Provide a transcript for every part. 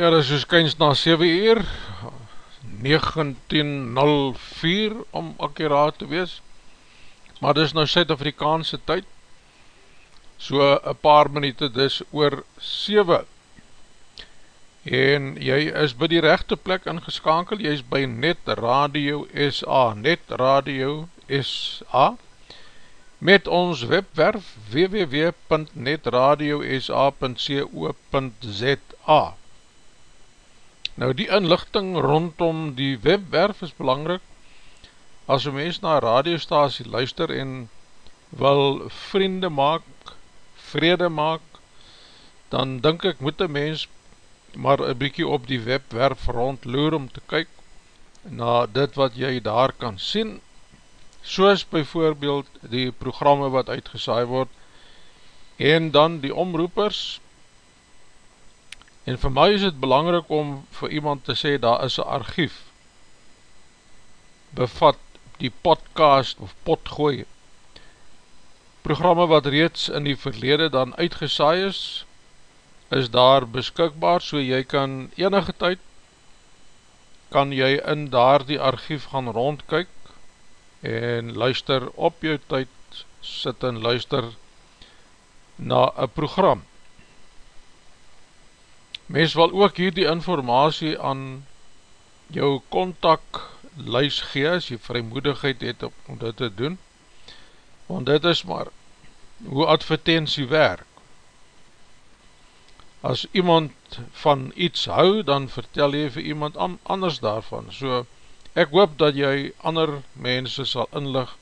Ja, dit is soos kyns na 7 uur 19.04 om akkuraat te wees. Maar dit is nou Suid-Afrikaanse tyd so een paar minuut dis oor 7 en jy is by die rechte plek ingeskankel jy is by Net Radio SA Net Radio SA met ons webwerf www.netradiosa.co.za Nou die inlichting rondom die webwerf is belangrik as een mens na radiostasie luister en wil vriende maak, vrede maak, dan denk ek moet een mens maar een bykie op die webwerf rondloer om te kyk na dit wat jy daar kan sien, soos byvoorbeeld die programme wat uitgesaai word en dan die omroepers en vir my is het belangrik om vir iemand te sê daar is een archief. Bevat die podcast of potgooi. Programme wat reeds in die verlede dan uitgesaai is is daar beskikbaar so jy kan enige tyd kan jy in daar die archief gaan rondkyk en luister op jou tyd sit en luister na een program Mens wil ook hier die informatie aan jou contact luis gee as jy vrymoedigheid het om dit te doen. Want dit is maar hoe advertentie werk. As iemand van iets hou dan vertel jy vir iemand anders daarvan. So ek hoop dat jy ander mense sal inlig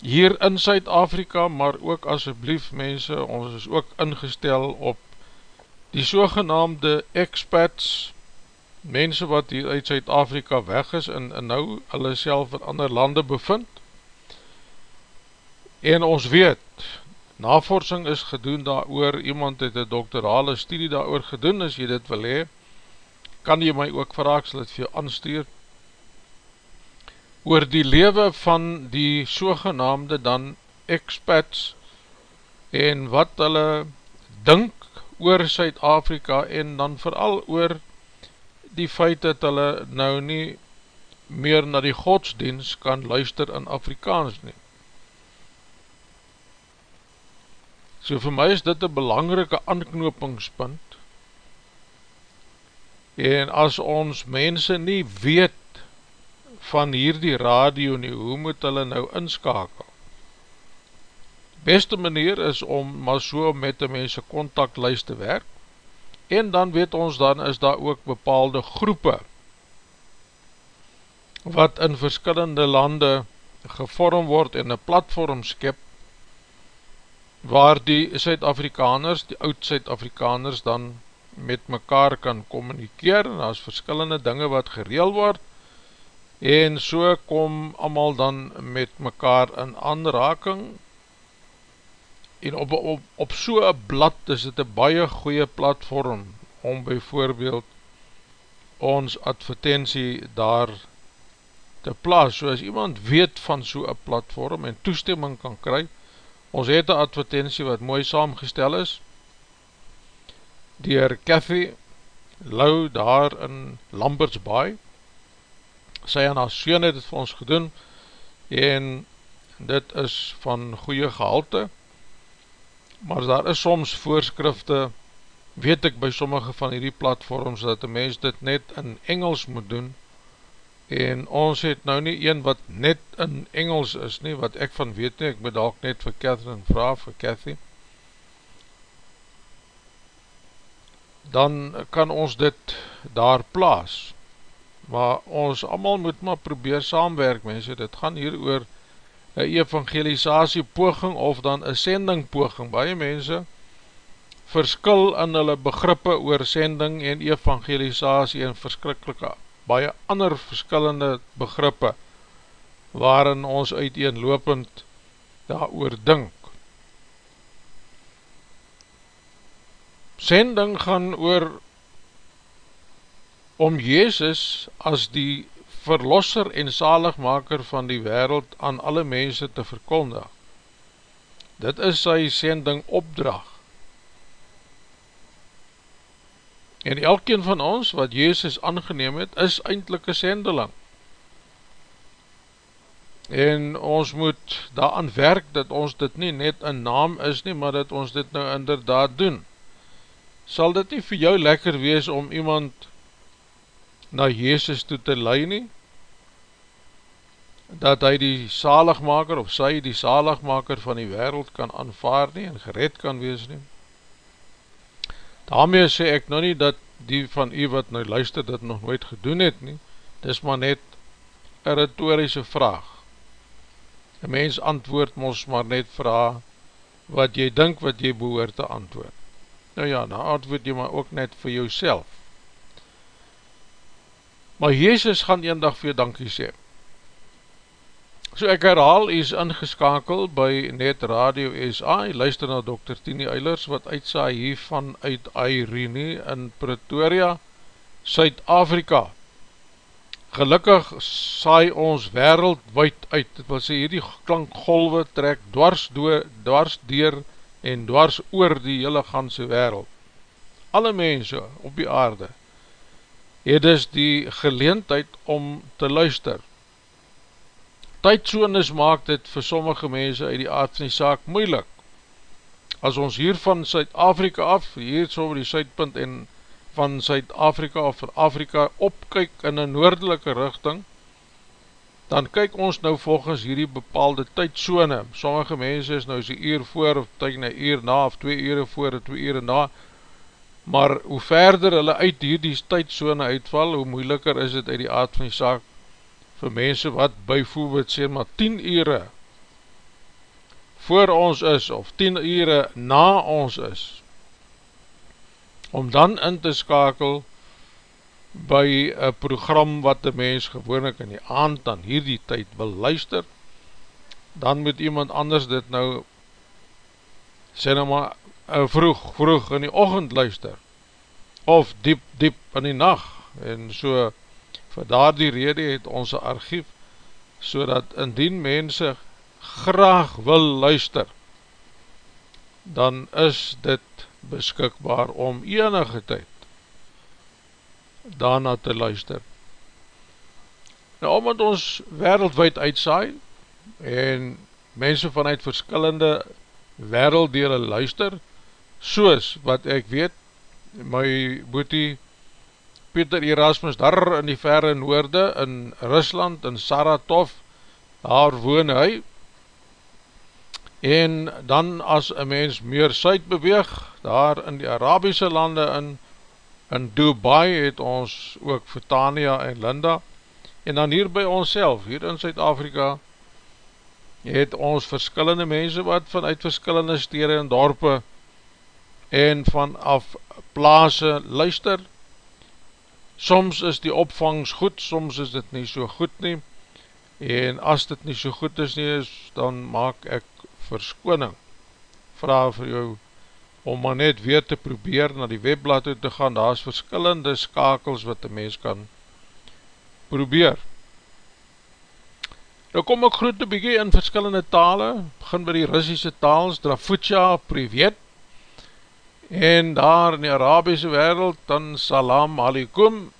hier in Suid-Afrika maar ook asjeblief mense ons is ook ingestel op die sogenaamde expats mense wat hier uit Zuid-Afrika weg is en, en nou hulle self in ander lande bevind. En ons weet navorsing is gedoen daar oor iemand het een doktorale studie daar oor gedoen as jy dit wil hee kan jy my ook vraag sal het vir jou aanstuur. Oor die lewe van die sogenaamde dan expats en wat hulle dink oor Suid-Afrika en dan vooral oor die feit dat hulle nou nie meer na die godsdienst kan luister in Afrikaans nie. So vir my is dit een belangrike anknopingspunt en as ons mense nie weet van hierdie radio nie, hoe moet hulle nou inskakel? Beste manier is om maar so met die mense contactlijst te werk. En dan weet ons dan is daar ook bepaalde groepe wat in verskillende lande gevorm word en een platform skip waar die Suid-Afrikaners, die oud Suid-Afrikaners dan met mekaar kan communikeer en daar is verskillende dinge wat gereel word en so kom allemaal dan met mekaar in aanraking en op, op, op so'n blad is dit een baie goeie platform om bijvoorbeeld ons advertentie daar te plaas, so as iemand weet van so'n platform en toestemming kan kry, ons het een advertentie wat mooi saamgestel is, dier Cathy Lou daar in Lamberts Bay, sy en haar soon het het vir ons gedoen, en dit is van goeie gehalte, maar daar is soms voorskrifte, weet ek by sommige van hierdie platforms, dat die mens dit net in Engels moet doen, en ons het nou nie een wat net in Engels is nie, wat ek van weet nie, ek moet ook net vir Catherine vraag, vir Cathy, dan kan ons dit daar plaas, maar ons allemaal moet maar probeer saamwerk, mense, dit gaan hier oor een evangelisatie poging of dan een sending poging. Baie mense verskil in hulle begrippe oor sending en evangelisatie en verskrikkelike, baie ander verskillende begrippe waarin ons uiteenlopend daar oor dink. Sending gaan oor om Jezus as die verlosser en zaligmaker van die wereld aan alle mense te verkondig. Dit is sy sending opdrag. En elkeen van ons wat Jezus aangeneem het, is eindelijk een sendeling. En ons moet daaraan werk dat ons dit nie net een naam is nie, maar dat ons dit nou inderdaad doen. Sal dit nie vir jou lekker wees om iemand na Jezus toe te lei nie, dat hy die zaligmaker of sy die zaligmaker van die wereld kan aanvaard nie en gered kan wees nie. Daarmee sê ek nou nie dat die van u wat nou luister dit nog nooit gedoen het nie, dis maar net een retorische vraag. Een mens antwoord ons maar net vraag wat jy dink wat jy behoor te antwoord. Nou ja, nou antwoord jy maar ook net vir jouself. Maar Jezus gaan een dag vir jou dankie sê. So ek herhaal, hy is ingeskakel by Net Radio SA, hy luister na Dr. Tini Eilers, wat uitsaai hiervan uit Airene in Pretoria, Suid-Afrika. Gelukkig saai ons wereldwijd uit, dit wil sê hierdie klankgolwe trek dwars, door, dwars dier en dwars oor die hele ganse wereld. Alle mense op die aarde het dus die geleentheid om te luister tydsones maak dit vir sommige mense uit die aard van die saak moeilik as ons hier van Suid-Afrika af, hier so over die Suidpunt en van Suid-Afrika of van Afrika opkyk in een noordelike richting, dan kyk ons nou volgens hierdie bepaalde tydzone. Sommige mense is nou een uur voor, of tyk na uur na, of twee uur voor, of twee uur na, maar hoe verder hulle uit hierdie tydzone uitval, hoe moeiliker is het uit die aard van die saak vir mense wat byvoorbeeld sê maar 10 ure voor ons is, of 10 ure na ons is, om dan in te skakel by een program wat die mens gewoonlik in die aand dan hierdie tyd wil luister, dan moet iemand anders dit nou sê nou maar vroeg, vroeg in die ochend luister, of diep, diep in die nacht, en so vir daar die rede het ons archief, so dat indien mense graag wil luister, dan is dit beskikbaar om enige tyd daarna te luister. Nou, omdat ons wereldwijd uitsaai en mense vanuit verskillende werelddele luister, soos wat ek weet, my boetie Pieter Erasmus daar in die verre noorde in Rusland, in Saratov, daar woon hy, en dan as een mens meer suid beweeg, daar in die Arabiese lande in, in Dubai het ons ook Vitania en Linda, en dan hier by ons self, hier in Zuid-Afrika, het ons verskillende mense wat vanuit verskillende stede en dorpe en vanaf plaase luister. Soms is die opvangs goed, soms is dit nie so goed nie, en as dit nie so goed is nie, dan maak ek verskoning. Vraag vir jou om maar net weer te probeer na die webblad toe te gaan, daar is verskillende skakels wat die mens kan probeer. Nou kom ek groet een bykie in verskillende tale, begin by die Russische taals, Drafutja, Privet, en daar in die Arabiese wereld, dan Salam Alikum,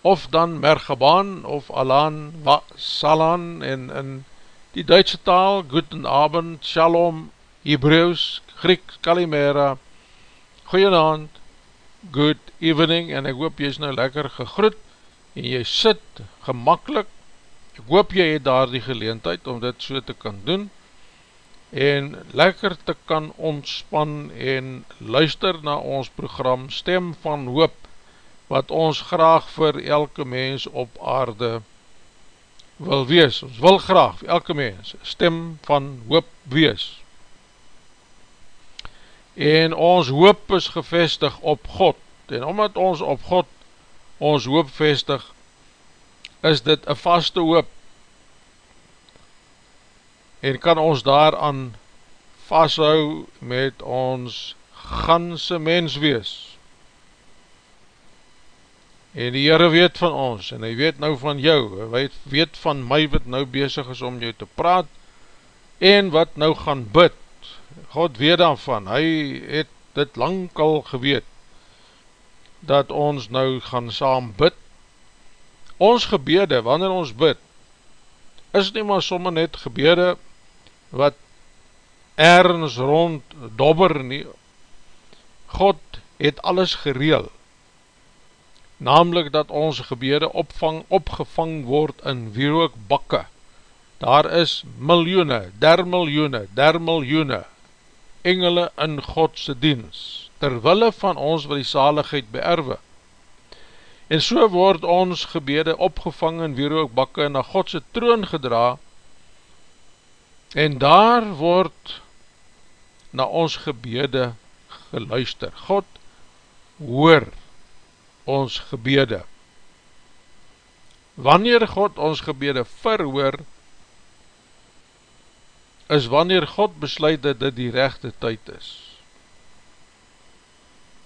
of dan Mergaban, of Alan, Salan, en in die Duitse taal, Guten Abend, Shalom, Hebrews, Griek, Kalimera, Goeienavond, Good Evening, en ek hoop jy is nou lekker gegroet, en jy sit gemakkelijk, ek hoop jy het daar die geleentheid om dit so te kan doen, en lekker te kan ontspan en luister na ons program Stem van Hoop, wat ons graag vir elke mens op aarde wil wees, ons wil graag vir elke mens stem van hoop wees. En ons hoop is gevestig op God. En omdat ons op God ons hoop vestig is dit een vaste hoop en kan ons daaraan vasthou met ons ganse mens wees En die Heere weet van ons, en hy weet nou van jou, hy weet van my wat nou bezig is om jou te praat, en wat nou gaan bid. God weet daarvan, hy het dit lang al geweet, dat ons nou gaan saam bid. Ons gebede, wanneer ons bid, is nie maar somme net gebede, wat ergens rond dobber nie. God het alles gereel, namelijk dat ons gebede opvang, opgevang word in wierookbakke. Daar is miljoene, der miljoene, der miljoene engele in Godse diens, terwille van ons wat die saligheid beerwe. En so word ons gebede opgevang in wierookbakke en na Godse troon gedra, en daar word na ons gebede geluister. God hoor ons gebede. Wanneer God ons gebede verhoor, is wanneer God besluit dat dit die rechte tyd is.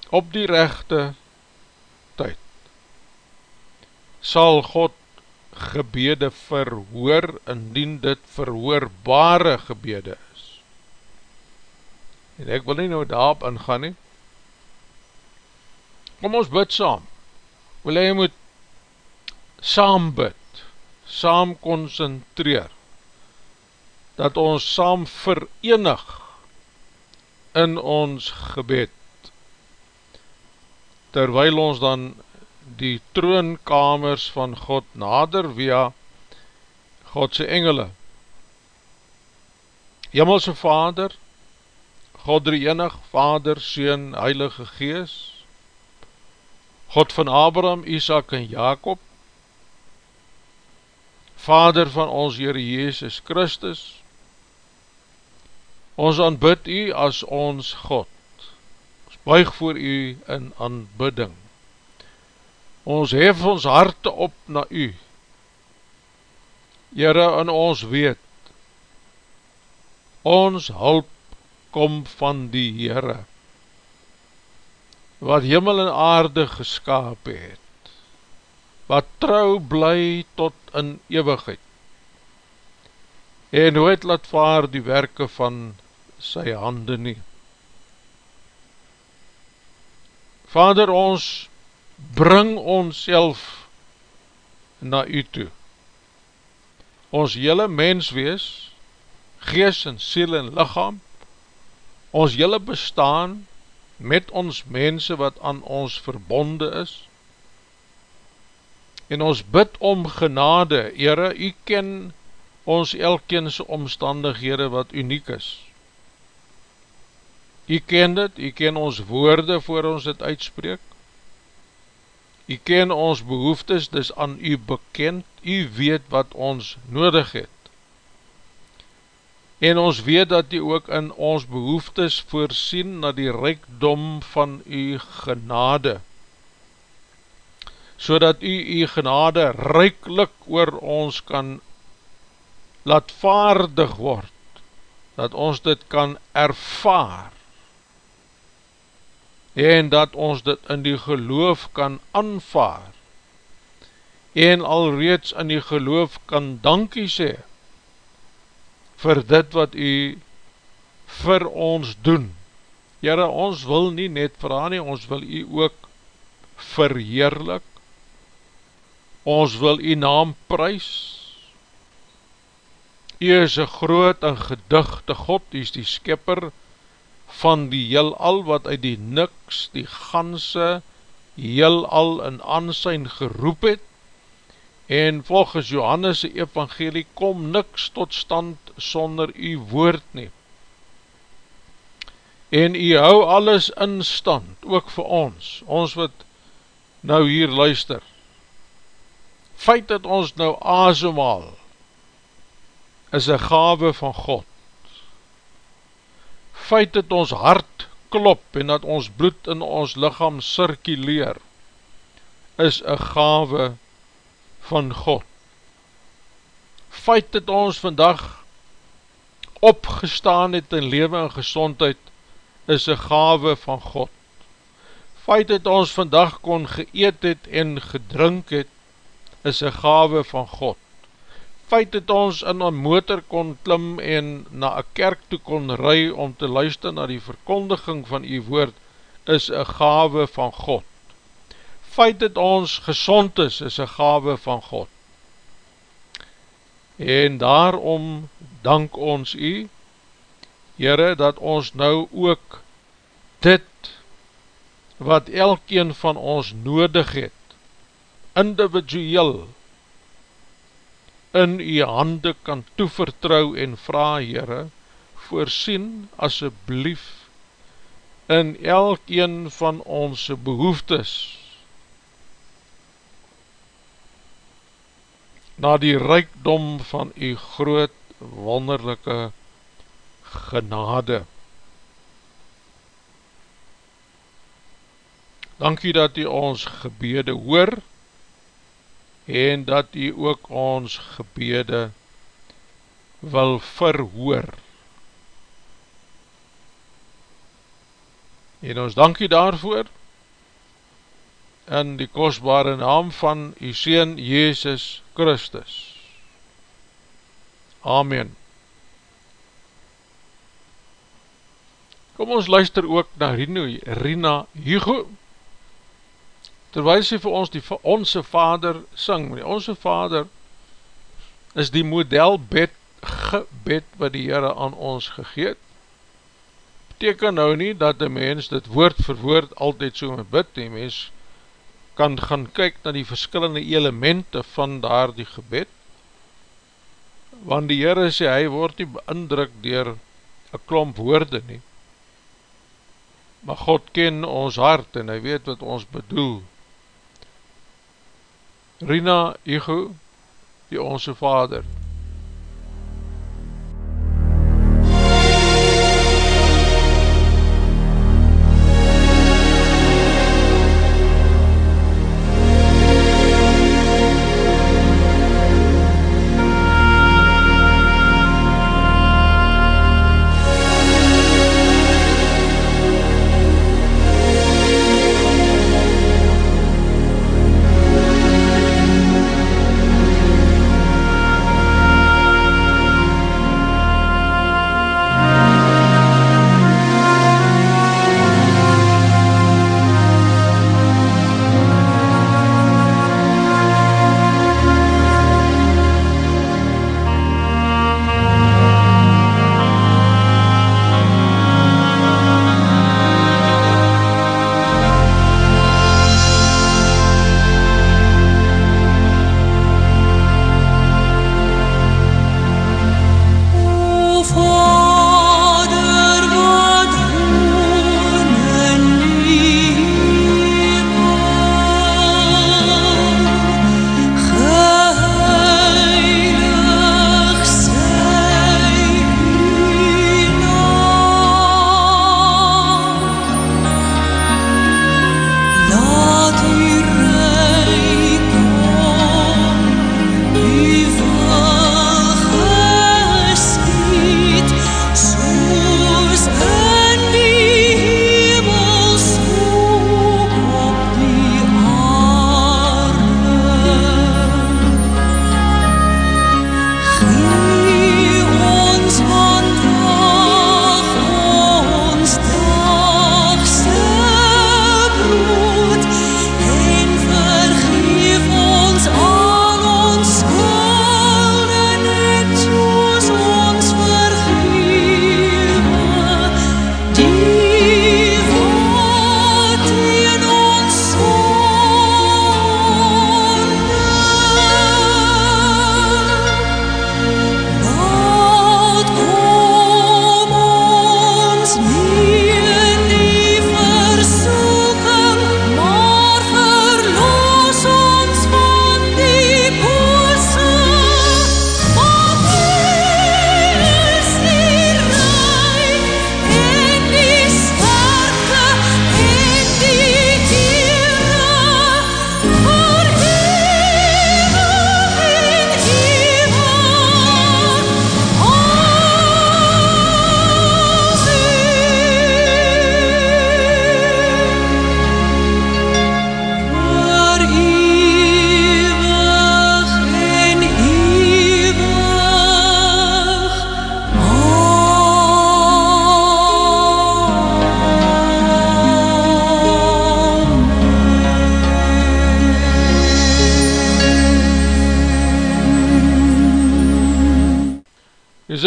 Op die rechte tyd sal God gebede verhoor indien dit verhoorbare gebede is. En ek wil nie nou daarop ingaan nie. Kom ons bid saam wil hy moet saam bid, saam concentreer, dat ons saam verenig in ons gebed, terwyl ons dan die troonkamers van God nader via Godse engele. Himmelse Vader, God drie enig, Vader, Seen, Heilige Gees, God van Abraham, Isaac en Jacob, Vader van ons Heere Jezus Christus, ons aanbid u as ons God, ons buig voor u in aanbidding, ons hef ons harte op na u, Heere, en ons weet, ons hulp kom van die Heere, wat hemel en aarde geskaap het, wat trouw bly tot in eeuwigheid, en nooit laat vaar die werke van sy hande nie. Vader, ons bring ons self na u toe. Ons hele mens wees, gees en siel en lichaam, ons hele bestaan, met ons mense wat aan ons verbonde is, en ons bid om genade, Heere, u ken ons elkeense omstandighede wat uniek is. U ken dit, u ken ons woorde voor ons dit uitspreek, u ken ons behoeftes, dis aan u bekend, u weet wat ons nodig het, en ons weet dat u ook in ons behoeftes voorsien na die rijkdom van u genade, so dat u u genade rijklik oor ons kan laat vaardig word, dat ons dit kan ervaar, en dat ons dit in die geloof kan aanvaar, en alreeds in die geloof kan dankie sê, vir dit wat u vir ons doen. Jere, ons wil nie net vraag nie, ons wil u ook verheerlik, ons wil u naam prijs, u is een groot en gedigte God, u is die skipper van die heelal wat uit die niks, die ganse heelal in ansijn geroep het, en volgens Johannes' evangelie kom niks tot stand sonder u woord nie. En u hou alles in stand, ook vir ons, ons wat nou hier luister. Feit dat ons nou asemhaal, is een gave van God. Feit dat ons hart klop en dat ons bloed in ons lichaam circuleer, is een gave van God. Feit dat ons vandag opgestaan het in leven en gezondheid is een gave van God. Feit dat ons vandag kon geëet het en gedrink het is een gave van God. Feit dat ons in een motor kon klim en na een kerk toe kon ry om te luister na die verkondiging van die woord is een gave van God feit dat ons gezond is, is een gave van God. En daarom dank ons u, Heere, dat ons nou ook dit, wat elkeen van ons nodig het, individueel, in u hande kan toevertrouw en vraag, Heere, voorsien asjeblief in elkeen van ons behoeftes, na die rijkdom van u groot wonderlijke genade. Dankie dat u ons gebede hoor en dat u ook ons gebede wil verhoor. En ons dankie daarvoor in die kostbare naam van die Seen Jezus Christus. Amen. Kom ons luister ook na Rino, Rina Hugo, terwijl sy vir ons die Onse Vader syng. Die Onse Vader is die modelbed gebed wat die Heere aan ons gegeet, beteken nou nie dat die mens dit woord vir woord altyd so met bid, die mens kan gaan kyk na die verskillende elemente van daar die gebed, want die Heere sê, hy word nie beindruk dier een klomp woorde nie, maar God ken ons hart en hy weet wat ons bedoel. Rina Igo, die onze vader,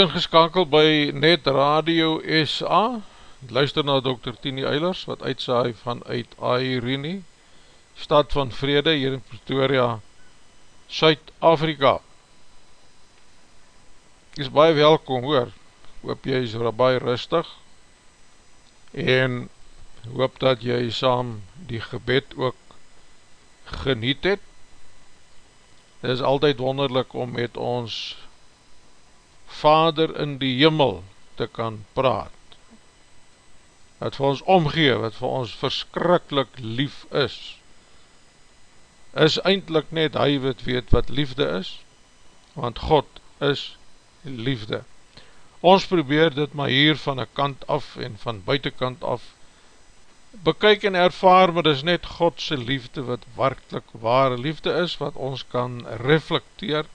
ingeskakel by Net Radio SA Luister na Dr. Tini Eilers wat uitsaai vanuit Airene Stad van Vrede hier in Pretoria Suid-Afrika. Is baie welkom hoor. Hoop jy is baie rustig. En hoop dat jy saam die gebed ook geniet het. Het is altyd wonderlik om met ons Vader in die jimmel te kan praat. Wat vir ons omgee, wat vir ons verskrikkelijk lief is. Is eindelijk net hy wat weet wat liefde is want God is liefde. Ons probeer dit maar hier van een kant af en van buitenkant af bekyk en ervaar maar is net Godse liefde wat werkelijk ware liefde is wat ons kan reflecteer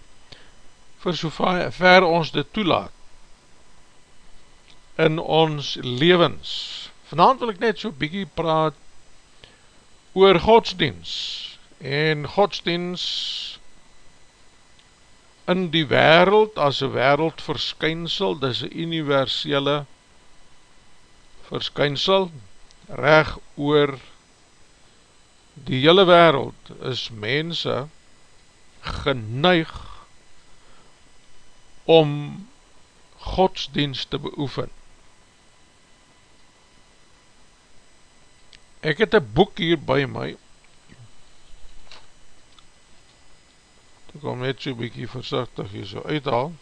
vir so ver ons dit toelaat in ons levens. Vanavond wil ek net so bykie praat oor godsdienst en godsdienst in die wereld as een wereld verskynsel, dis een universele verskynsel reg oor die hele wereld is mense geneig om godsdienst te beoefen. Ek het een boek hier by my, ek kom net so bykie versichtig hier so uithaal,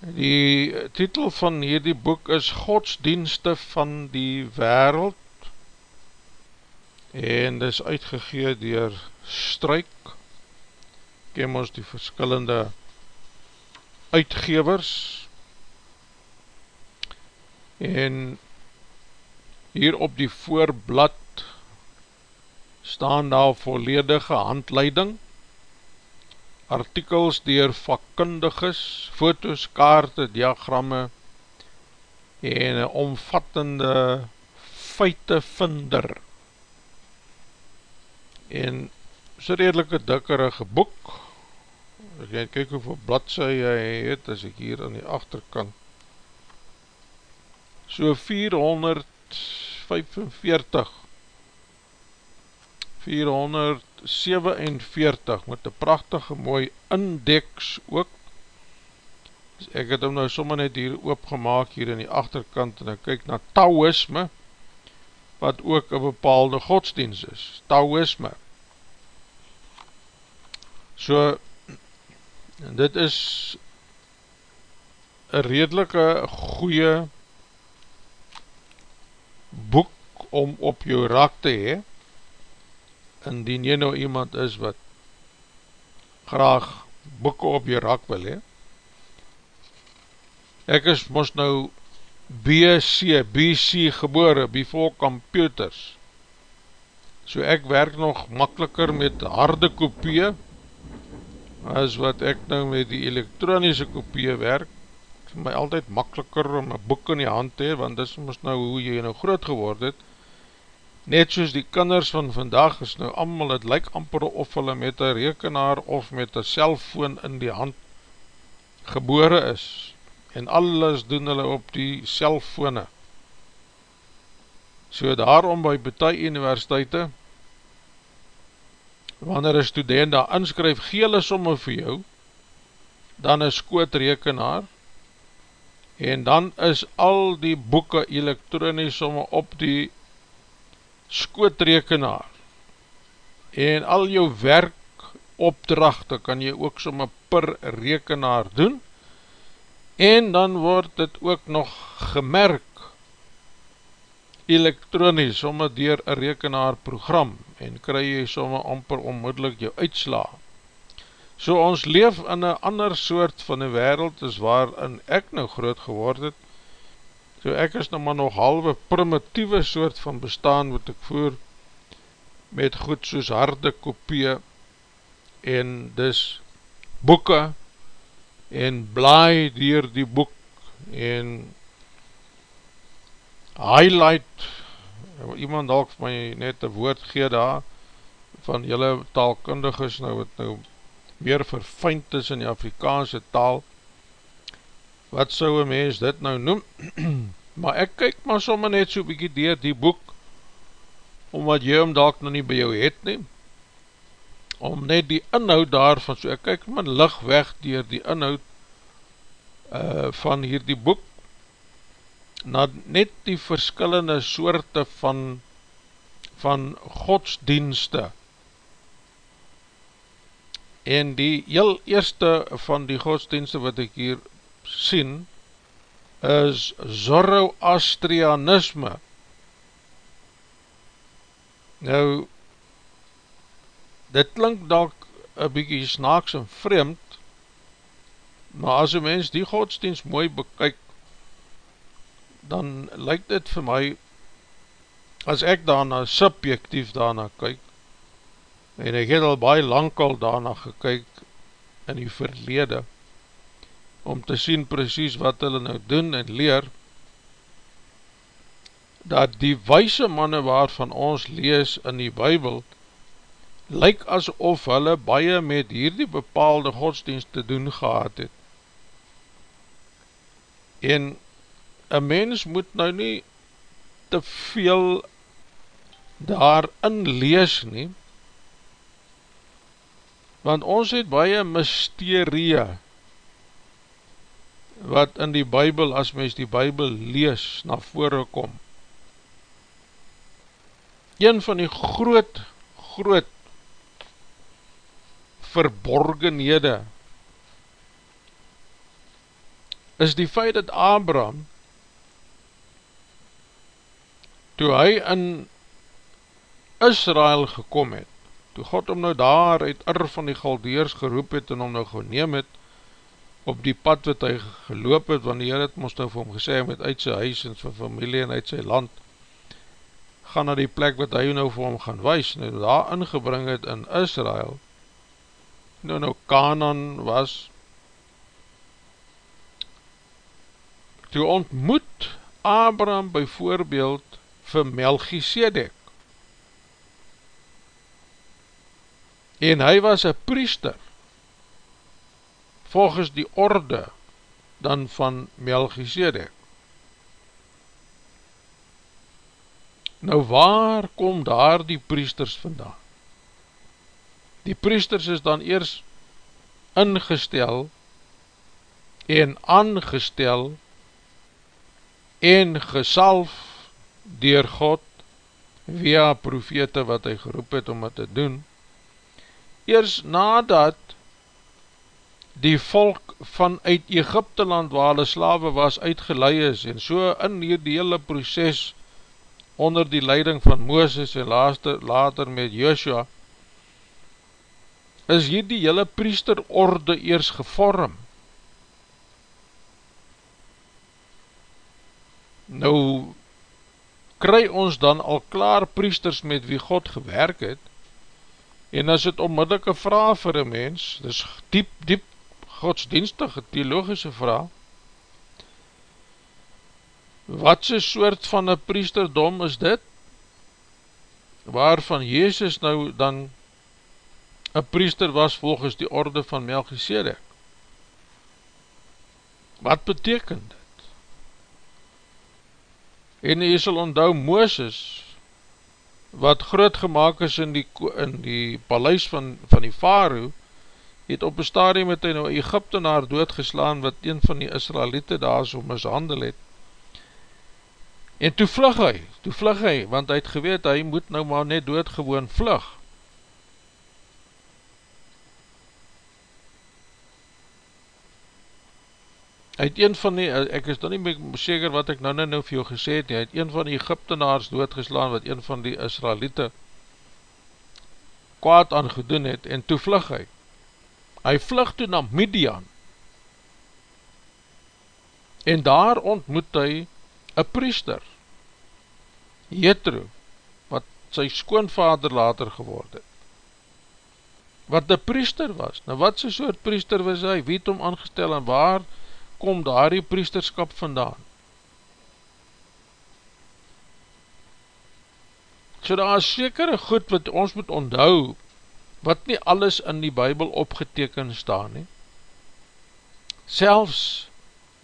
Die titel van hierdie boek is Godsdienste van die Wereld en dis uitgegee dier Struik ken ons die verskillende uitgevers en hier op die voorblad staan daar volledige handleiding. Artikels dier vakkundiges, foto's, kaarte, diagramme en een omvattende feitevinder. En is een redelike dikkerige boek. Ek net kyk hoeveel bladse jy het as ek hier aan die achterkant. So 445 447 met een prachtige mooi index ook. Dus ek het hom nou sommer net hier oopgemaak hier in die achterkant en ek kyk na Taoisme wat ook een bepaalde godsdienst is. Taoisme so dit is een redelike goeie boek om op jou rak te hee indien jy nou iemand is wat graag boeken op jy rak wil he. Ek is mos nou BC, BC gebore, before computers. So ek werk nog makkeliker met harde kopie, as wat ek nou met die elektronische kopie werk. Is my altyd makkeliker om een boek in die hand te hee, want dis mos nou hoe jy nou groot geword het, net soos die kinders van vandag is nou allemaal, het lyk amper of hulle met een rekenaar of met een cellfoon in die hand gebore is en alles doen hulle op die cellfone so daarom by betie universiteite wanneer een student daar inskryf gee hulle somme vir jou dan is kootrekenaar en dan is al die boeken elektronisch somme op die skootrekenaar. En al jou werk opdrachte kan jy ook somme per rekenaar doen. En dan word dit ook nog gemerk elektronies somme dier een rekenaar program en kry jy somme amper onmiddellik jou uitsla so ons leef in een ander soort van die wereld is waarin ek nou groot geword het. So ek is nou maar nog halwe primitieve soort van bestaan wat ek voer met goed soos harde kopie en dus boeken en blaai dier die boek en highlight iemand dalk my net een woord gee daar van julle taalkundiges nou wat nou meer verfeind is in die Afrikaanse taal. Wat sou een mens dit nou noem, maar ek kyk maar sommer net so bykie dier die boek, omdat jy hom dalk nou nie by jou het neem, om net die inhoud daarvan, so ek kyk maar lig weg dier die inhoud uh, van hier die boek, na net die verskillende soorte van, van godsdienste, en die heel eerste van die godsdienste wat ek hier sien is Zoroastrianisme. Nou, dit klink dalk een bykie snaaks en vreemd, maar as een mens die godsdienst mooi bekyk, dan lyk dit vir my, as ek daarna subjectief daarna kyk, en ek het al baie lang al daarna gekyk in die verlede, om te sien precies wat hulle nou doen en leer, dat die wijse manne waarvan ons lees in die bybel, lyk asof hulle baie met hierdie bepaalde godsdienst te doen gehad het. En een mens moet nou nie te veel daarin lees nie, want ons het baie mysterie wat in die bybel, as mens die bybel lees, na vore kom. Een van die groot, groot verborgenhede is die feit dat Abraham toe hy in Israel gekom het, toe God om nou daar uit Ur van die Galdeers geroep het en om nou geneem het op die pad wat hy geloop het, want die Heer het ons nou vir hom gesê, hy moet uit sy huis en sy familie en uit sy land gaan na die plek wat hy nou vir hom gaan wees, nou daar ingebring het in Israel, nou nou Canaan was, toe ontmoet Abraham byvoorbeeld vir Melchisedek. En hy was een priester, volgens die orde dan van Melchisedek. Nou waar kom daar die priesters vandaan? Die priesters is dan eers ingestel en aangestel en gesalf dier God via profete wat hy geroep het om het te doen, eers nadat die volk vanuit Egypte land waar hulle slawe was uitgeleid is en so in die hele proces onder die leiding van Mooses en later, later met Joshua is hier die hele priesterorde eers gevormd Nou kry ons dan al klaar priesters met wie God gewerk het en as het onmiddellike vraag vir een mens, dis diep, diep godsdienstige, theologische vraag, wat se soort van een priesterdom is dit, waarvan Jezus nou dan een priester was volgens die orde van Melchizedek? Wat betekent dit? En jy sal onthou Mooses, wat groot gemaakt is in die, in die paleis van, van die Faroe, het op een stadium met hy nou Egyptenaar doodgeslaan, wat een van die Israelite daar so mishandel het. En toe vlug hy, toe vlug hy, want hy het geweet, hy moet nou maar net doodgewoon vlug. Hy het een van die, ek is dan nie seker wat ek nou nou nou vir jou gesê het, hy het een van die Egyptenaars doodgeslaan, wat een van die Israelite kwaad aangedoen het, en toe vlug hy. Hy vlug toe na Midian, en daar ontmoet hy een priester, Jethro, wat sy skoonvader later geword het, wat die priester was, nou wat sy soort priester was hy, wie het hom aangestel en waar, kom daar die priesterskap vandaan? So daar is sekere goed wat ons moet onthou, wat nie alles in die bybel opgeteken staan nie. Selfs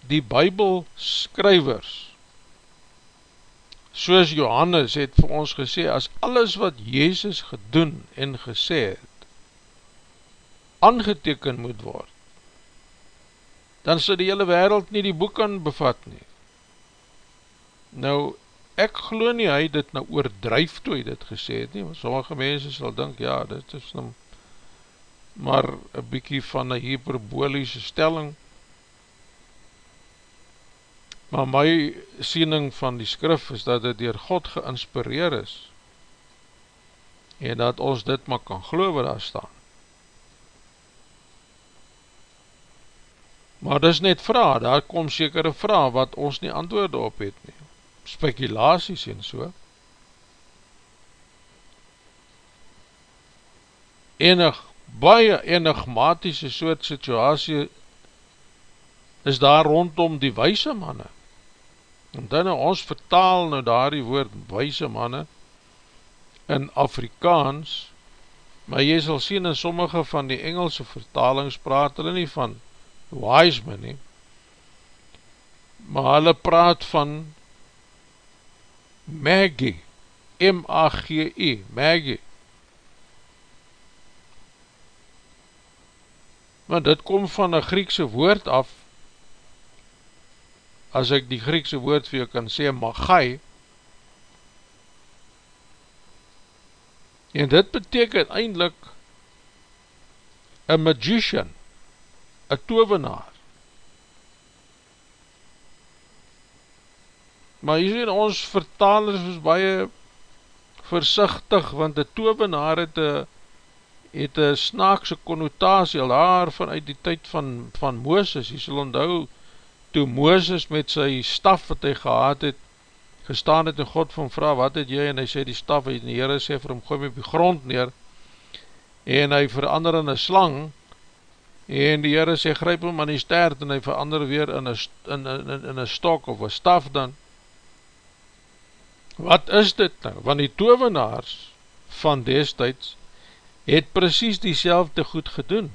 die bybel skrywers, soos Johannes het vir ons gesê, as alles wat Jezus gedoen en gesê het, aangeteken moet word, dan sal die hele wereld nie die boek kan bevat nie. Nou, ek glo nie hy dit nou oordrijf toe hy dit gesê het nie, want sommige mense sal dink, ja, dit is nou maar een bykie van een hyperboliese stelling, maar my siening van die skrif is dat dit door God geinspireer is, en dat ons dit maar kan glo wat daar staan. Maar dis net vraag, daar kom sekere vraag wat ons nie antwoorde op het nie. Spekulaties en so. Enig, baie enigmatische soort situasie is daar rondom die wijse manne. En dan nou, ons vertaal nou daar die woord wijse manne in Afrikaans, maar jy sal sien in sommige van die Engelse vertalings praat hulle nie van wise man nie, maar hulle praat van Maggie, M-A-G-E, Maggie. Want dit kom van een Griekse woord af, as ek die Griekse woord vir jou kan sê, Magai, en dit beteken eindelijk a magician, a tovenaar. Maar hier sien ons vertalers is baie versichtig, want die tovenaar het een het een snaakse connotatie al daar vanuit die tyd van, van Mooses, jy sal onthou, toe Mooses met sy staf wat hy gehad het, gestaan het en God van vraag, wat het jy, en hy sê die staf, en die Heere sê vir hom, gooi my op die grond neer, en hy verander in een slang, en die Heere sê, grijp hom aan die stert, en hy verander weer in een, in, in, in een stok of een staf dan. Wat is dit nou? Want die tovenaars van destijds het precies die goed gedoen.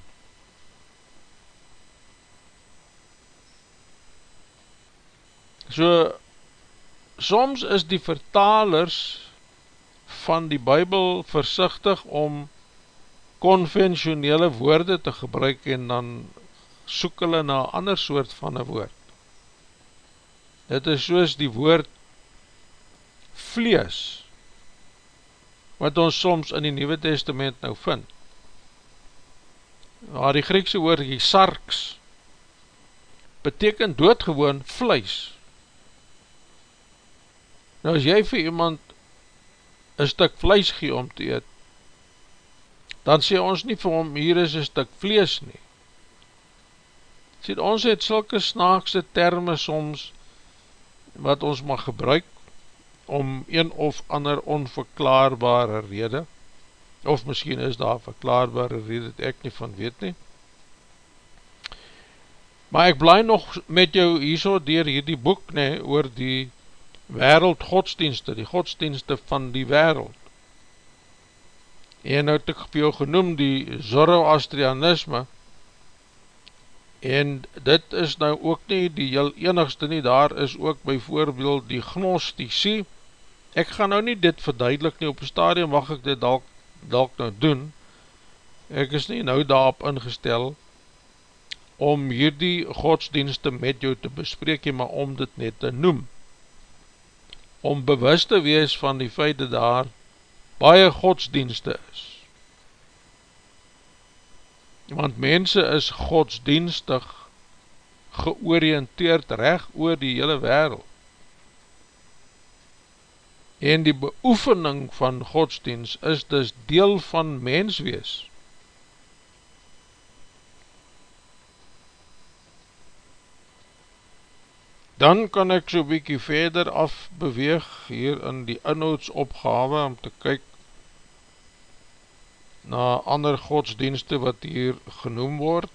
So, soms is die vertalers van die Bijbel versichtig om konventionele woorde te gebruik en dan soek hulle na ander soort van een woord. Dit is soos die woord vlees, wat ons soms in die Nieuwe Testament nou vind. Waar die Griekse woord die sarks, beteken doodgewoon vlees. Nou as jy vir iemand een stuk vlees gee om te eet, dan sê ons nie vir hom, hier is een stuk vlees nie. Sê, ons het sulke snaakse termen soms, wat ons mag gebruik, om een of ander onverklaarbare rede, of miskien is daar verklaarbare rede, dat ek nie van weet nie. Maar ek bly nog met jou hierso dier hierdie boek nie, oor die wereld godsdienste, die godsdienste van die wereld en nou het ek vir jou genoem die Zoroastrianisme. En dit is nou ook nie die heel enigste nie, daar is ook by voorbeeld die Gnostici. Ek gaan nou nie dit verduidelik nie op stadium mag ek dit dalk, dalk nou doen. Ek is nie nou daarop ingestel om hierdie godsdienste met jou te bespreek maar om dit net te noem. Om bewust te wees van die feite daar baie godsdienste is. Want mense is godsdienstig georiënteerd recht oor die hele wereld. En die beoefening van godsdienst is dus deel van menswees. Dan kan ek so bykie verder afbeweeg hier in die inhoudsopgave om te kyk na ander godsdienste wat hier genoem word.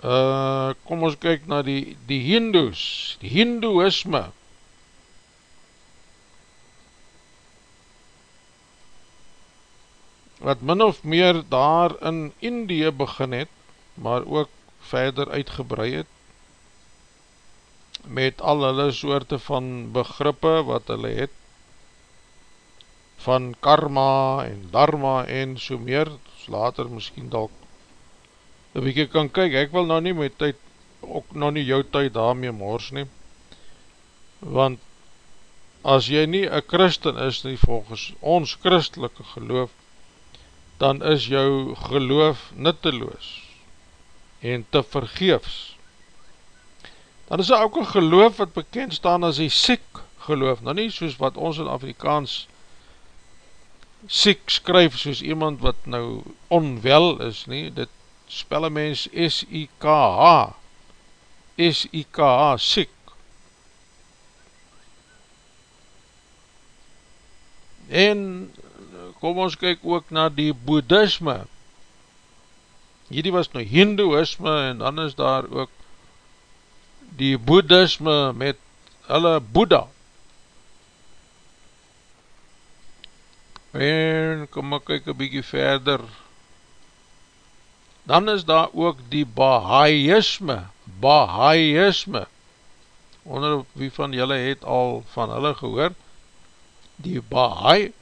Uh, kom ons kyk na die, die hindoes, die hindoeisme. Wat min of meer daar in Indië begin het, maar ook verder uitgebrei het, met al hulle soorte van begrippe wat hulle het, van karma en dharma en so meer, later miskien dalk een bykie kan kyk, ek wil nou nie my tyd, ook nou nie jou tyd daarmee mors nie, want as jy nie een christen is nie volgens ons christelike geloof, dan is jou geloof nutteloos en te vergeefs, dan is daar ook een geloof wat bekend staan as die siek geloof, nou nie soos wat ons in Afrikaans siek skryf, soos iemand wat nou onwel is nie, dit spel een mens S-I-K-H, S-I-K-H, siek. En kom ons kyk ook na die boeddhisme, hierdie was nou hindoeisme en dan is daar ook die boeddhisme met hulle boeddha. En kom maar kyk een bykie verder. Dan is daar ook die Baha'isme, Baha'isme, onder wie van julle het al van hulle gehoor, die Baha'i,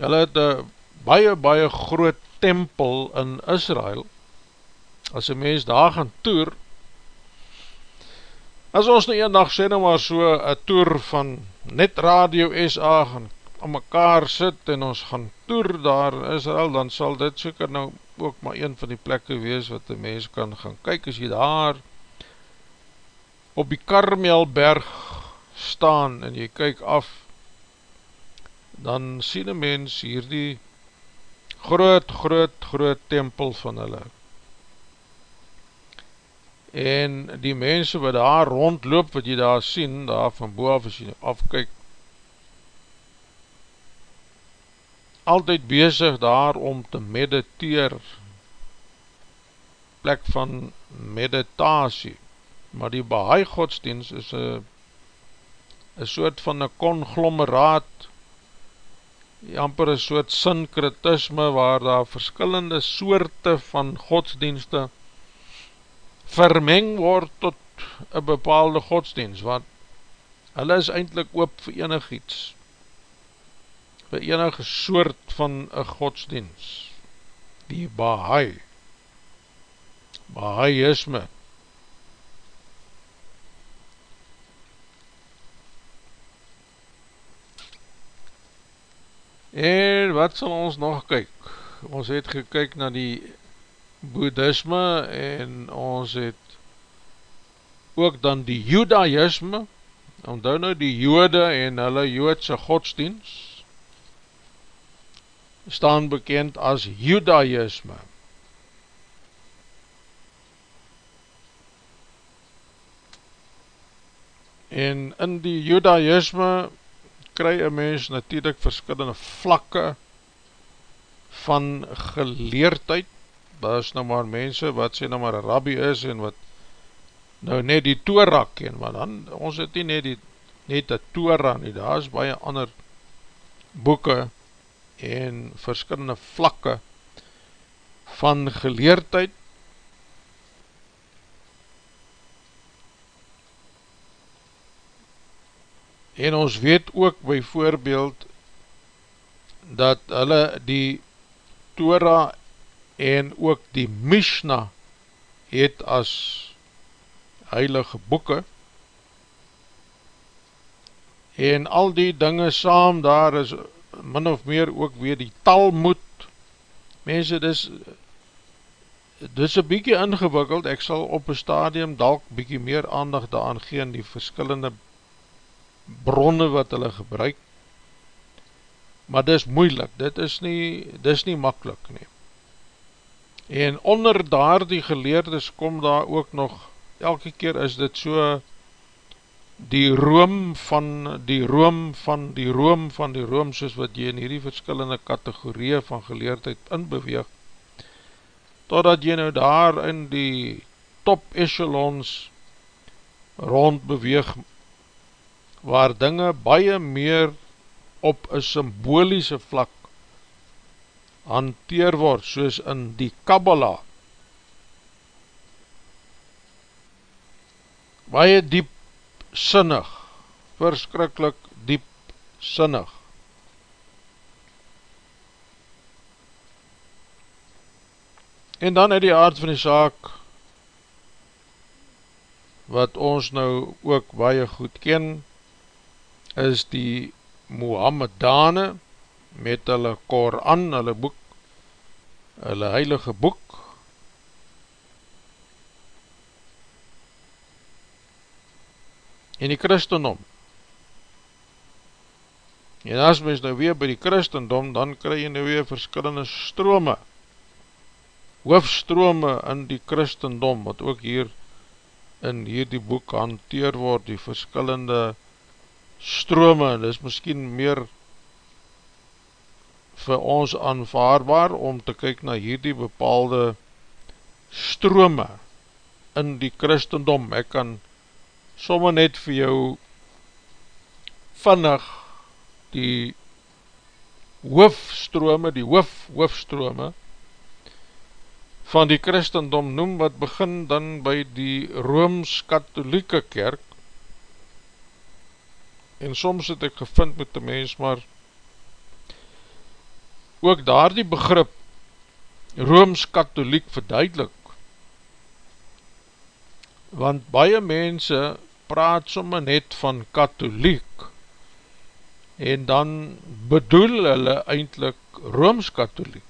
hulle het een baie, baie groot tempel in Israel, as een mens daar gaan toer, as ons nou een dag sê nou maar so, een toer van net Radio SA gaan aan mekaar sit en ons gaan toer daar in Israel, dan sal dit soeker nou ook maar een van die plekke wees wat die mens kan gaan kyk, as jy daar op die Karmelberg staan en jy kyk af, dan sien een mens hier die groot, groot, groot tempel van hulle. En die mense wat daar rondloop, wat jy daar sien, daar van boaf as jy afkyk, altyd bezig daar om te mediteer, plek van meditasie, maar die Baha'i godsdienst is een soort van een conglomeraat, amper een soort synkretisme waar daar verskillende soorte van godsdienste vermeng word tot een bepaalde godsdienst, want hulle is eindelijk oop vir enig iets, vir enige soort van een godsdienst, die Baha'i, Baha'isme, En wat sal ons nog kyk? Ons het gekyk na die boeddhisme en ons het ook dan die judaïsme, onthou nou die jode en hulle joodse godsdienst, staan bekend as judaïsme. En in die judaïsme kry een mens natuurlijk verskillende vlakke van geleerdheid, daar is nou maar mense wat sê nou maar rabbi is en wat nou net die Torah ken, maar dan, ons het nie net die net die Torah nie, daar is baie ander boeken en verskillende vlakke van geleerdheid. En ons weet ook by voorbeeld dat hulle die Torah en ook die Mishnah het as heilige boeken en al die dinge saam daar is min of meer ook weer die Talmud mense dis dis een bykie ingewikkeld ek sal op een stadium dalk bykie meer aandag daaraan gee die verskillende bronne wat hulle gebruik, maar dis moeilik, dit is nie, dis nie makkelijk nie. En onder daar die geleerdes kom daar ook nog, elke keer is dit so, die room van die room van die room van die room, soos wat jy in hierdie verskillende kategorieën van geleerdheid inbeweeg, totdat jy nou daar in die top echelons rond beweeg waar dinge baie meer op een symboliese vlak hanteer word, soos in die Kabbalah. Baie diep sinnig, verskrikkelijk diep sinnig. En dan het die aard van die saak, wat ons nou ook baie goed ken, is die Mohammedane met hulle Koran, hulle boek, hulle heilige boek, en die Christendom. En as mens nou weer by die Christendom, dan kry jy nou weer verskillende strome, hoofstrome in die Christendom, wat ook hier in hierdie boek hanteer word, die verskillende strome, en dit is miskien meer vir ons aanvaarbaar om te kyk na hierdie bepaalde strome in die christendom. Ek kan somme net vir jou vinnig die hoofstrome, die hoof, hoofstrome van die christendom noem, wat begin dan by die Rooms-Katholieke kerk, en soms het ek gevind met die mens, maar ook daar die begrip Rooms-Katholiek verduidelik, want baie mense praat somme net van Katholiek, en dan bedoel hulle eindelijk Rooms-Katholiek.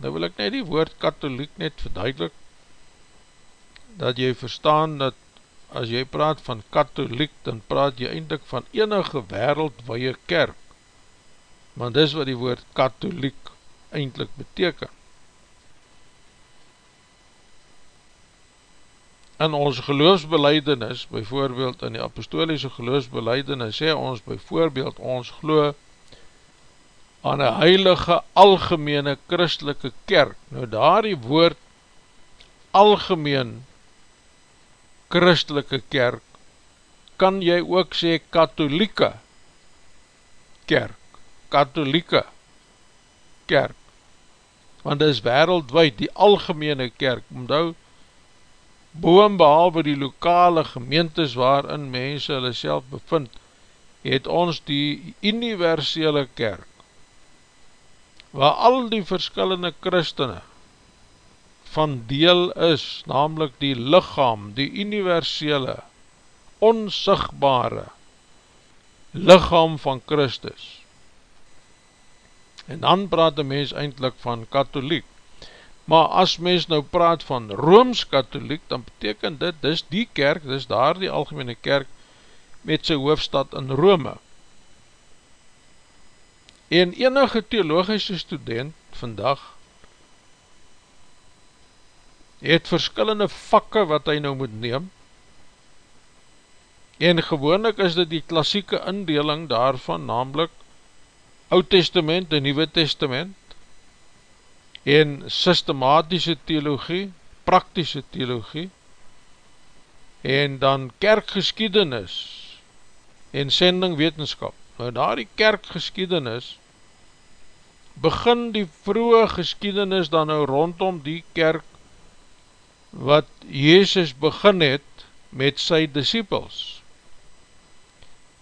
Nou wil ek net die woord katholiek net verduidelik, dat jy verstaan dat as jy praat van katholiek, dan praat jy eindelijk van enige wereldwaie kerk, want dis wat die woord katholiek eindelijk beteken. In ons geloofsbeleidenis, byvoorbeeld in die apostoliese geloofsbeleidenis, sê ons byvoorbeeld, ons geloof aan een heilige algemene christelike kerk. Nou daar die woord algemeen christelike kerk, kan jy ook sê katholieke kerk, katholieke kerk, want dit is wereldwijd die algemene kerk, omdat boem behalwe die lokale gemeentes waarin mense hulle self bevind, het ons die universele kerk, waar al die verskillende christene van deel is, namelijk die lichaam, die universele, onsigbare lichaam van Christus. En dan praat die mens eindelijk van katholiek. Maar as mens nou praat van Rooms-Katholiek, dan beteken dit, dis die kerk, dis daar die algemene kerk, met sy hoofstad in Rome. En enige theologische student vandag het verskillende vakke wat hy nou moet neem en gewoonlik is dit die klassieke indeling daarvan, namelijk Oud Testament en Nieuwe Testament en systematische theologie, praktische theologie en dan kerkgeschiedenis en sendingwetenskap. Nou daar die kerkgeschiedenis begin die vroege geskiedenis dan nou rondom die kerk wat Jezus begin het met sy disciples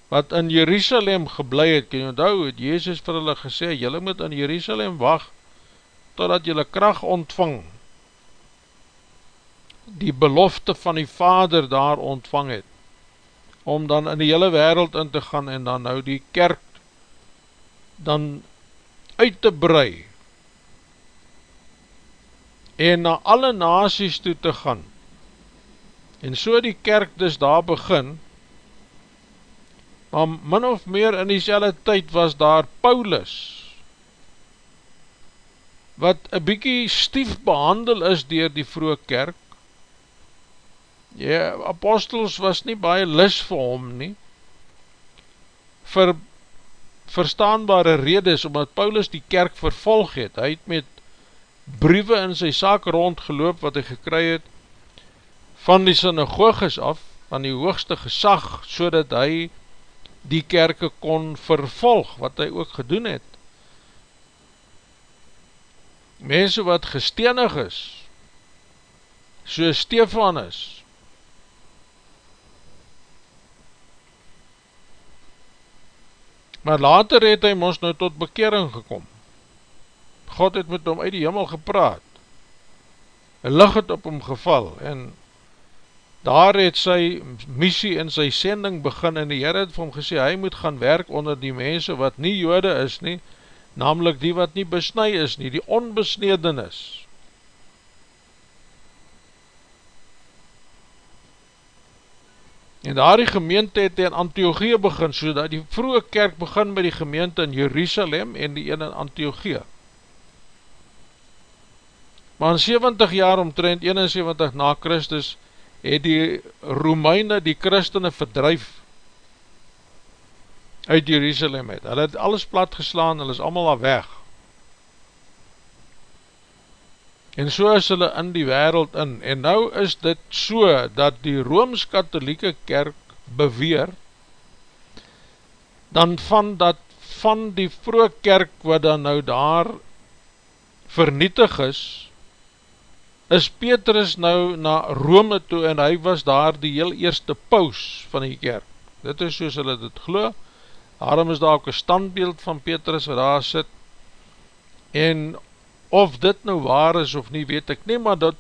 wat in Jerusalem geblei het, kan jy onthou het Jezus vir hulle gesê, jylle moet in Jerusalem wacht totdat jylle kracht ontvang. Die belofte van die vader daar ontvang het om dan in die hele wereld in te gaan en dan nou die kerk dan uit te brei en na alle nasies toe te gaan. En so die kerk dus daar begin maar min of meer in die selle tyd was daar Paulus wat een bykie stief behandel is dier die vroege kerk. Ja, apostels was nie baie lis vir hom nie. Vir verstaanbare rede is, omdat Paulus die kerk vervolg het, hy het met briewe in sy saak rondgeloop wat hy gekry het, van die synagoges af, van die hoogste gesag, so hy die kerke kon vervolg, wat hy ook gedoen het. Mense wat gestenig is, so Stefanus, Maar later het hy ons nou tot bekering gekom. God het met hom uit die hemel gepraat. Een licht het op hom geval en daar het sy missie en sy sending begin en die Heer het vir hom gesê, hy moet gaan werk onder die mense wat nie jode is nie, namelijk die wat nie besnui is nie, die onbesneden is. En daar die gemeente het in Antiochie begin, so dat die vroege kerk begin met die gemeente in Jerusalem en die een in Antiochie. Maar in 70 jaar omtrent 71 na Christus het die Romeine die Christene verdrijf uit Jerusalem het. Hulle het alles plat geslaan, hulle is allemaal al weg. En so is hulle in die wereld in. En nou is dit so dat die Rooms-Katholieke kerk beweer, dan van dat van die vroeg kerk wat dan nou daar vernietig is, is Petrus nou na Rome toe en hy was daar die heel eerste paus van die kerk. Dit is soos hulle dit glo. Daarom is daar ook een standbeeld van Petrus wat daar sit. En of dit nou waar is of nie, weet ek nie, maar dat,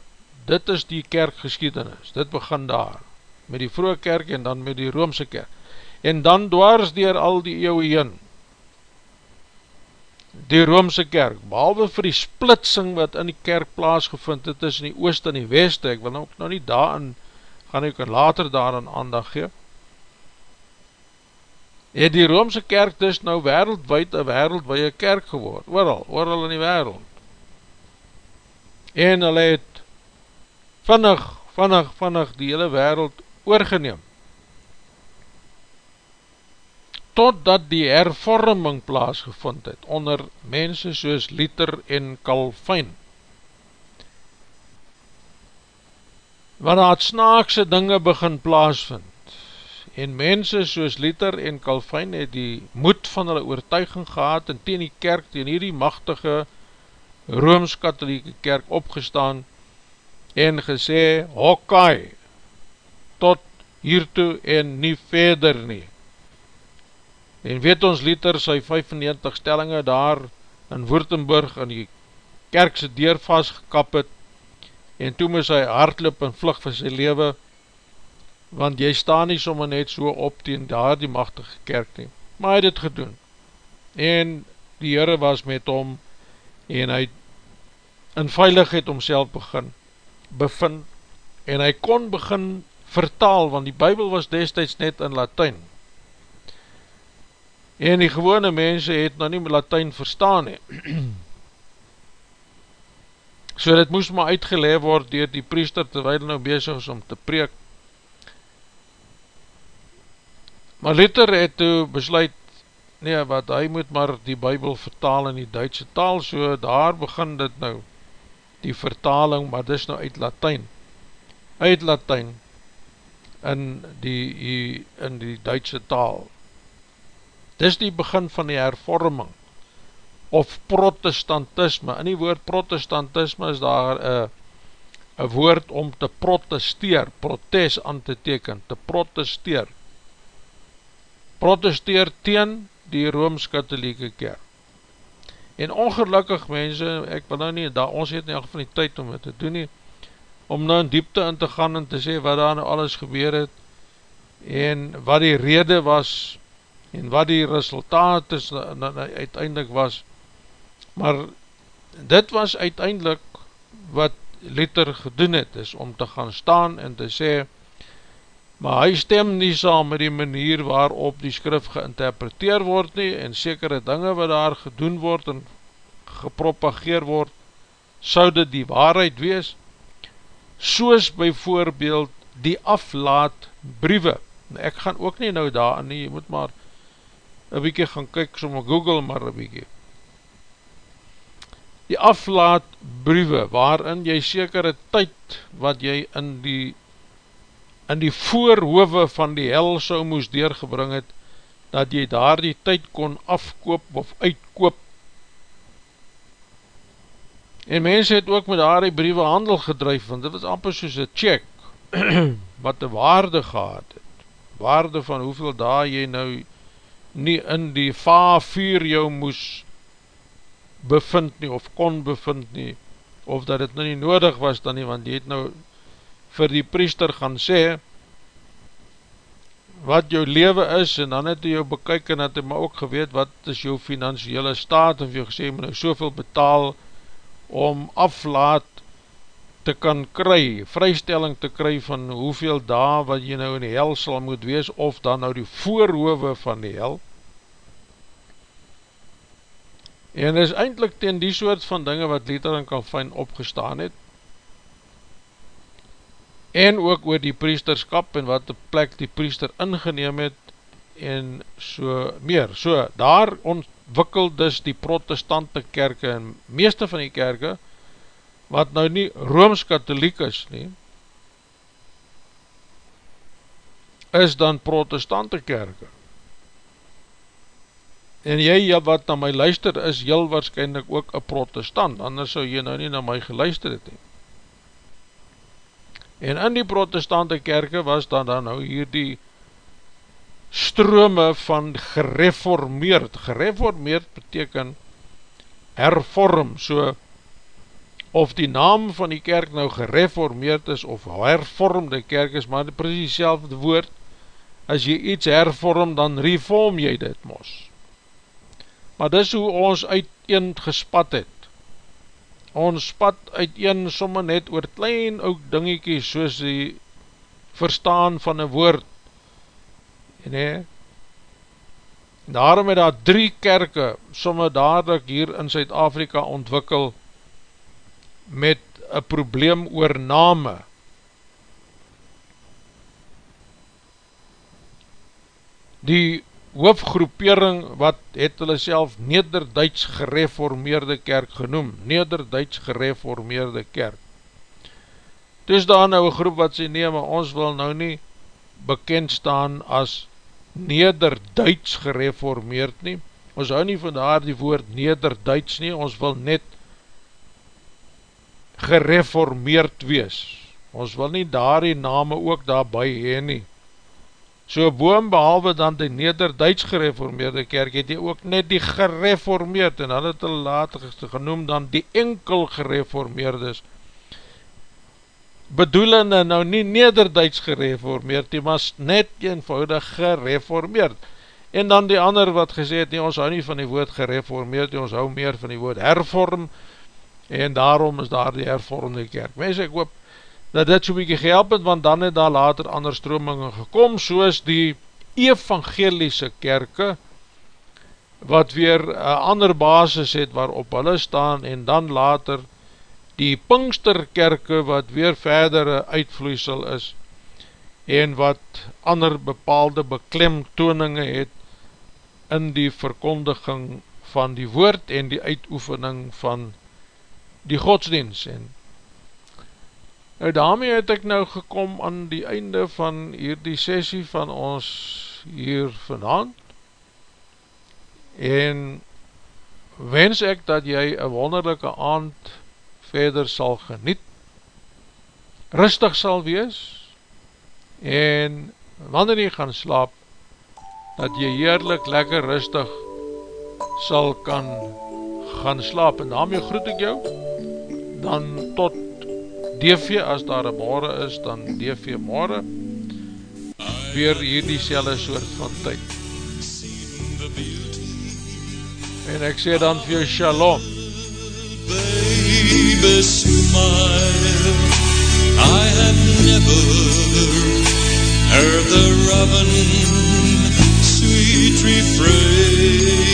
dit is die kerkgeschiedenis. Dit begin daar, met die vroege kerk en dan met die Roomse kerk. En dan dwars dier al die eeuwe heen, die Roomse kerk, behalwe vir die splitsing wat in die kerk plaasgevind het, in die oost en die west, ek wil nou, nou nie daarin, gaan ek later daarin aandag gee, het die Roomse kerk dus nou wereldwijd een wereldwije kerk geword, ooral, ooral in die wereld, en hulle het vinnig, vinnig, vinnig die hele wereld oorgeneem, totdat die hervorming plaasgevind het onder mense soos Luther en Calvijn. Want het snaakse dinge begin plaasvind en mense soos Luther en Calvijn het die moed van hulle oortuiging gehad en teen die kerk, teen hierdie machtige Rooms-Katholieke kerk opgestaan en gesê, hokkai, tot hiertoe en nie verder nie. En weet ons Luther sy 95 stellinge daar in Woertenburg in die kerkse deur vastgekap het en toe moes hy hardloop en vlug vir sy lewe want jy sta nie sommer net so op teen daar die machtige kerk nie. Maar hy het het gedoen. En die Heere was met hom en hy in veiligheid omself begin bevind. En hy kon begin vertaal want die bybel was destijds net in Latijn En die gewone mense het nou nie Latijn verstaan he. so dit moes maar uitgeleef word dier die priester terwijl nou bezig is om te preek. Maar Luther het toe besluit, nee wat, hy moet maar die bybel vertaal in die Duitse taal, so daar begin dit nou, die vertaling, maar dis nou uit Latijn, uit Latijn, in die, in die Duitse taal, Dis die begin van die hervorming of protestantisme. In die woord protestantisme is daar een woord om te protesteer, protest aan te teken, te protesteer. Protesteer teen die Rooms-Katholieke kerk. En ongelukkig mense, ek wil nou nie, daar, ons het nie van die tyd om het te doen nie, om nou in diepte in te gaan en te sê wat daar nou alles gebeur het, en wat die rede was, en wat die resultaat is uiteindelik was maar dit was uiteindelik wat Luther gedoen het is om te gaan staan en te sê maar hy stem nie saam met die manier waarop die skrif geïnterpreteer word nie en sekere dinge wat daar gedoen word en gepropageer word sou dit die waarheid wees. Soos by voorbeeld die aflaat briewe ek gaan ook nie nou daar nie, jy moet maar een bykie gaan kyk, sommer google maar een bykie. Die aflaat briewe, waarin jy sekere tyd, wat jy in die, in die voorhove van die hel so moes deurgebring het, dat jy daar die tyd kon afkoop of uitkoop. En mense het ook met daar die briewe handel gedruif, want dit was amper soos een check, wat die waarde gehad het. Waarde van hoeveel daar jy nou nie in die va vuur jou moes bevind nie, of kon bevind nie, of dat het nou nie nodig was dan nie, want die het nou vir die priester gaan sê, wat jou leven is, en dan het hy jou bekyk, en het hy maar ook geweet, wat is jou financiële staat, en jy gesê, moet nou soveel betaal, om aflaat te kan kry, vrystelling te kry van hoeveel daar wat jy nou in die hel sal moet wees, of dan nou die voorhove van die hel. En is eindelijk ten die soort van dinge wat Luther en Calvijn opgestaan het, en ook oor die priesterskap en wat die plek die priester ingeneem het, en so meer. So, daar ontwikkel dus die protestante kerke en meeste van die kerke, wat nou nie Rooms-Katholiek is nie, is dan protestante kerke. En jy wat na my luister is heel waarschijnlijk ook een protestant, anders sou jy nou nie na my geluister het nie. En in die protestante kerke was dan dan nou hier die strome van gereformeerd. Gereformeerd beteken hervorm, so of die naam van die kerk nou gereformeerd is of hervormde kerk is, maar precies die woord, as jy iets hervorm, dan reform jy dit mos. Maar dis hoe ons uiteen gespat het. Ons spat uiteen somme net oor klein ook dingiekies, soos die verstaan van een woord. En he, daarom het daar drie kerke, somme dadelijk hier in Zuid-Afrika ontwikkel, met een probleem oor name, die hoofgroepering wat het hulle self Nederduits gereformeerde kerk genoem, Nederduits gereformeerde kerk. Dus daar nou een groep wat sê, nee, maar ons wil nou nie bekend staan as Nederduits gereformeerd nie, ons hou nie van daar die woord Nederduits nie, ons wil net gereformeerd wees, ons wil nie daar die name ook daarby heen nie, So boom behalwe dan die Neder-Duits gereformeerde kerk het hy ook net die gereformeerd en hulle het hulle later genoem dan die enkel gereformeerdes. Bedoelende nou nie Neder-Duits gereformeerd die was net eenvoudig gereformeerd. En dan die ander wat gesê het nie ons hou nie van die woord gereformeerd nie ons hou meer van die woord hervorm en daarom is daar die hervormde kerk. Mense ek hoop dat dit so bykie gehelp het, want dan het daar later ander stromingen gekom, soos die evangeliese kerke, wat weer een ander basis het waarop hulle staan, en dan later die Pinksterkerke, wat weer verdere uitvloeisel is, en wat ander bepaalde beklemtoninge het, in die verkondiging van die woord, en die uitoefening van die godsdienst, en Nou daarmee het ek nou gekom aan die einde van hierdie sessie van ons hier vanavond. En wens ek dat jy een wonderlijke aand verder sal geniet, rustig sal wees en wanneer jy gaan slaap, dat jy heerlik lekker rustig sal kan gaan slaap. En daarmee groet ek jou, dan tot DV, as daar een morgen is, dan DV morgen, weer hier die selle soort van tyd. En ek sê dan vir jou shalom. Baby smile I have never heard the robin sweet refrain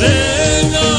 Ven a